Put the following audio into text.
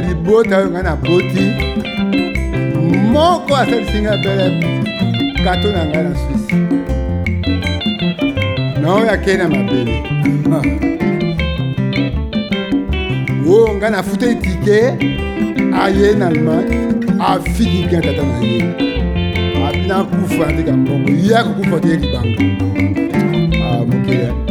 libota oyo ngai naboti moko asalisi ngai bele kato na ngai na swisi na oyo akei na mabele o ngai nafuteli tike aye na allemagne afiki bien tata na ye abina akufa te ka mbongo ye akokufa te ye libanga ah, mokili